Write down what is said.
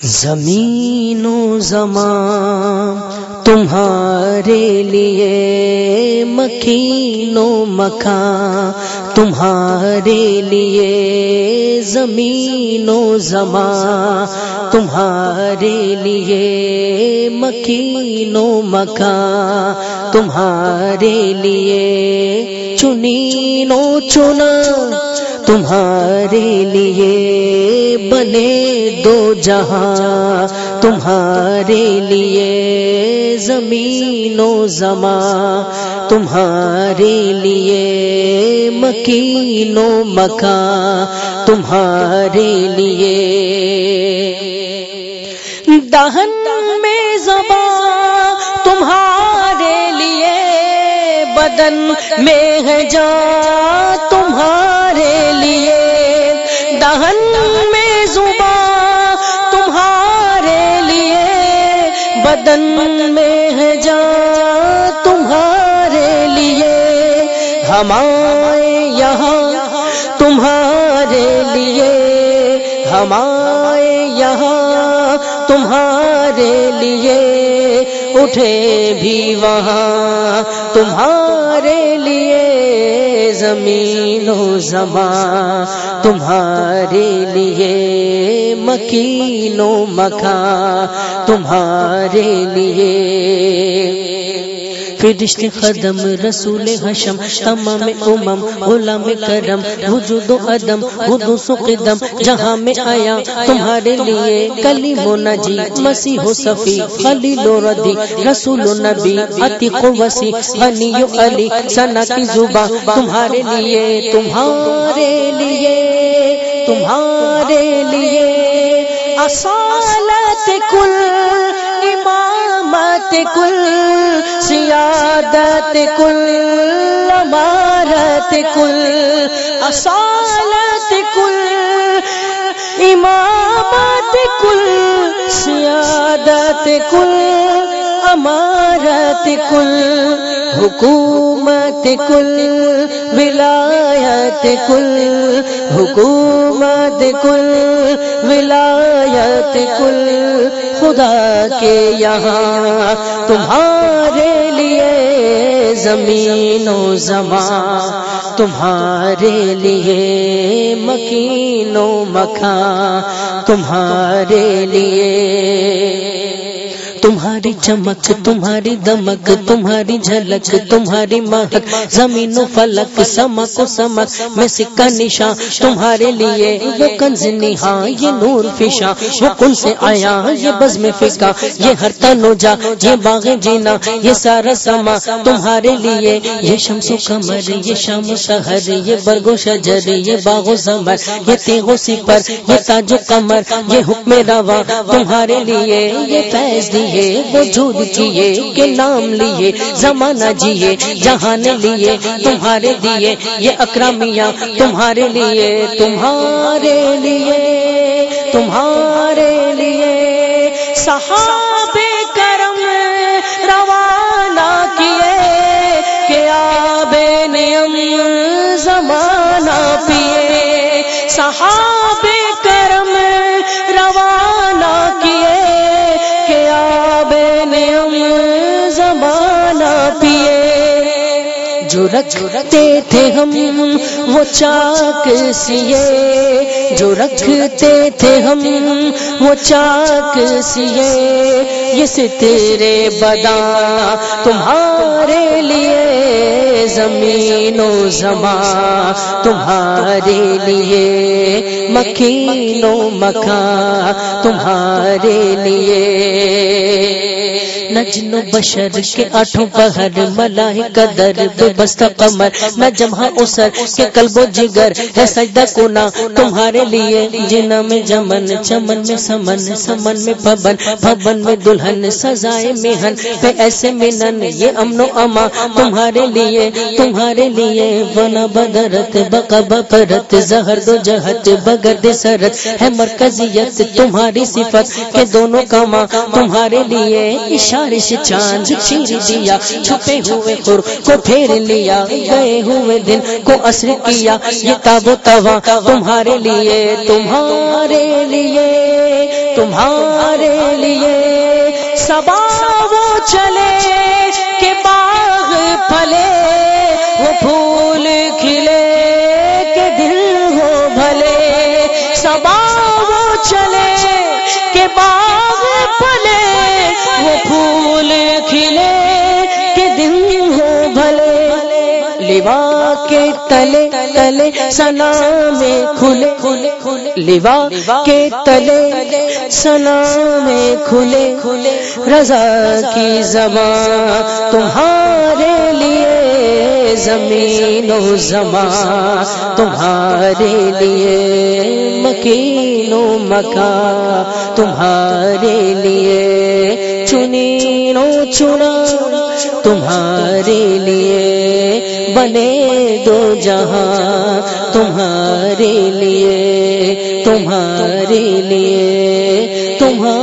زمین و زمان تمہارے لیے مکین و مکان تمہارے لیے زمین و زمان تمہارے لیے مکین و مکان تمہارے لیے چنین و چنا تمہارے لیے بنے دو جہاں، تمہارے لیے زمین و زماں، تمہارے لیے مکین و مکان، تمہارے لیے دہن میں زباں بدن میں ہے جان تمہارے لیے۔ دہن میں زباں تمہارے لیے۔ بدن میں ہے جان تمہارے لیے۔ ہمارے یہاں تمہارے لیے۔ ہمارے یہاں تمہارے لیے۔ اٹھے بھی وہاں تمہارے لیے زمین و زماں، تمہارے لیے مکین و مکان تمہارے لیے فرشت قدم، رسول حشم، تمام امم غلام کرم، وجود و عدم حدوث و قدم، جہاں میں آیا تمہارے لیے کلیم و نجی، مسیح و صفی، خلیل و ردی رسول و نبی، عتیق و وسیع، غنی و علی سنا کی زباں تمہارے لیے تمہارے لیے تمہارے لیے، اصالت کل امامت کل سیادت کل امارت کل اصالت کل امامت کل سیادت کل امارت کل، حکومت کل، ولایت کل، حکومت کل، ولایت کل۔ خدا کے یہاں تمہارے لیے زمین و زمان تمہارے لیے مکین و مکان تمہارے لیے تمہاری چمک، تمہاری دمک، تمہاری جھلک، تمہاری مہک، زمین و فلک، سمک و سمک میں سکا نشان تمہارے لیے وہ کنز نہاں، یہ نور فشاں، وہ کن سے آیا؟ یہ بز میں فکا یہ ہر تنو جا یہ باغ جینا، یہ سارا سما تمہارے لیے، یہ شمس و کمر یہ شام و شہر یہ برگ و شجر، یہ باغ و زمر، یہ تیغ و سپر، یہ تاج و کمر یہ حکم روا تمہارے لیے، یہ فیض دیے وجود کیے کے نام لیے، زمانہ جیے جہان لیے، تمہارے دیے یہ اکرامیاں تمہارے لیے تمہارے لیے تمہارے لیے۔ صحاب کرم روانہ کیے، کہ آب نیم پیے جو رکھتے تھے ہم، وہ چاک سیے جو رکھتے تھے ہم، وہ چاک سیے یہ سترے بدا تمہارے لیے زمین و زماں، تمہارے لیے مکین و مکان تمہارے لیے۔ نجن و بشر کے آٹھوں پہر ملاح قدر بے بستہ قمر، نہ جمع اسر کے قلب و جگر ہے سجدہ کونا تمہارے لیے۔ جنا میں جمن، چمن میں سمن سمن میں پبن پبن میں دلہن، سزائے مہن۔ پہ ایسے منن یہ امن و اما تمہارے لیے تمہارے لیے۔ بنا بدرت، بقا بپرت زہر دو جہت بگرد سرت۔ ہے مرکزیت، تمہاری صفت کے دونوں کاما تمہارے لیے۔ اشارے سے چاند چیر دیا، چھپے ہوئے خور کو پھیر لیا، گئے ہوئے دن کو اثر کیا، یہ تاب و توا تمہارے لیے تمہارے لیے تمہارے لیے۔ سبا وہ چلے کہ باغ پھلے، وہ پھول کھلے کہ دل ہو بھلے۔ سبا وہ چلے کہ باغ پھلے لیوا کے تلے تلے سنا میں کھلے کھلے کھلے لیوا کے تلے سنا میں کھلے کھلے رضا کی زبان تمہارے لیے زمین و زمان تمہارے لیے مکین و مکان تمہارے لیے چنین و چنا تمہارے لیے بنے دو جہاں تمہارے لیے تمہارے لیے تمہارے